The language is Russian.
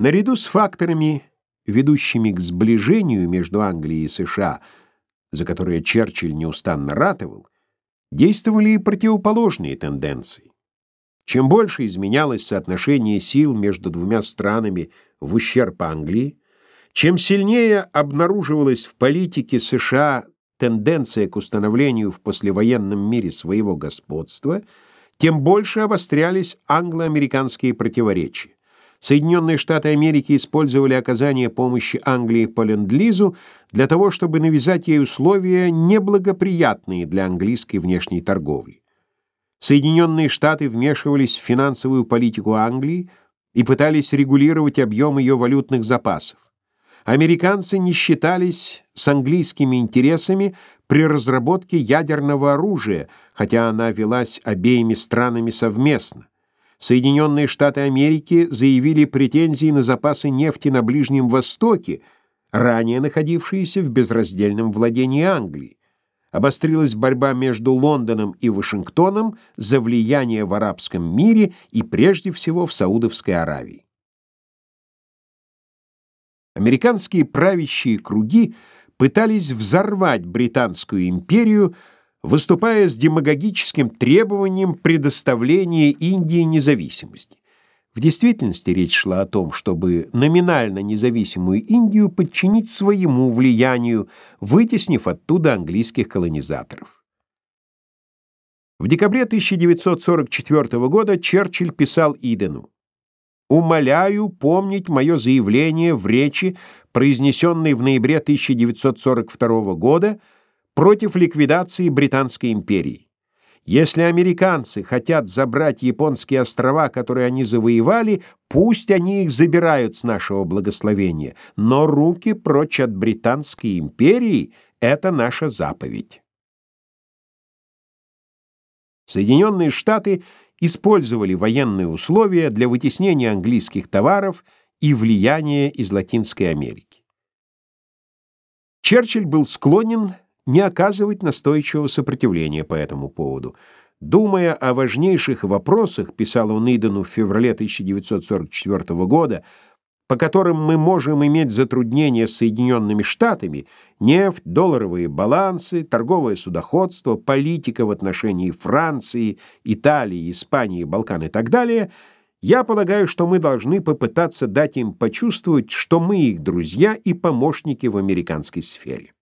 Наряду с факторами, ведущими к сближению между Англией и США, за которые Черчилль неустанно ратовал, действовали и противоположные тенденции. Чем больше изменялось соотношение сил между двумя странами в ущерб Англии, чем сильнее обнаруживалась в политике США тенденция к установлению в послевоенном мире своего господства, тем больше обострялись англо-американские противоречия. Соединенные Штаты Америки использовали оказание помощи Англии по Ленд-Лизу для того, чтобы навязать ей условия, неблагоприятные для английской внешней торговли. Соединенные Штаты вмешивались в финансовую политику Англии и пытались регулировать объем ее валютных запасов. Американцы не считались с английскими интересами при разработке ядерного оружия, хотя она велась обеими странами совместно. Соединенные Штаты Америки заявили претензии на запасы нефти на Ближнем Востоке, ранее находившиеся в безраздельном владении Англии. Обострилась борьба между Лондоном и Вашингтоном за влияние в арабском мире и прежде всего в Саудовской Аравии. Американские правящие круги пытались взорвать Британскую империю, выступая с демагогическим требованием предоставления Индии независимости. В действительности речь шла о том, чтобы номинально независимую Индию подчинить своему влиянию, вытеснив оттуда английских колонизаторов. В декабре 1944 года Черчилль писал Идену «Умоляю помнить мое заявление в речи, произнесенной в ноябре 1942 года, против ликвидации Британской империи. Если американцы хотят забрать японские острова, которые они завоевали, пусть они их забирают с нашего благословения, но руки прочь от Британской империи — это наша заповедь. Соединенные Штаты использовали военные условия для вытеснения английских товаров и влияния из Латинской Америки. Черчилль был склонен не оказывать настойчивого сопротивления по этому поводу. Думая о важнейших вопросах, писал он Идену в феврале 1944 года, по которым мы можем иметь затруднения с Соединенными Штатами, нефть, долларовые балансы, торговое судоходство, политика в отношении Франции, Италии, Испании, Балкан и так далее, я полагаю, что мы должны попытаться дать им почувствовать, что мы их друзья и помощники в американской сфере.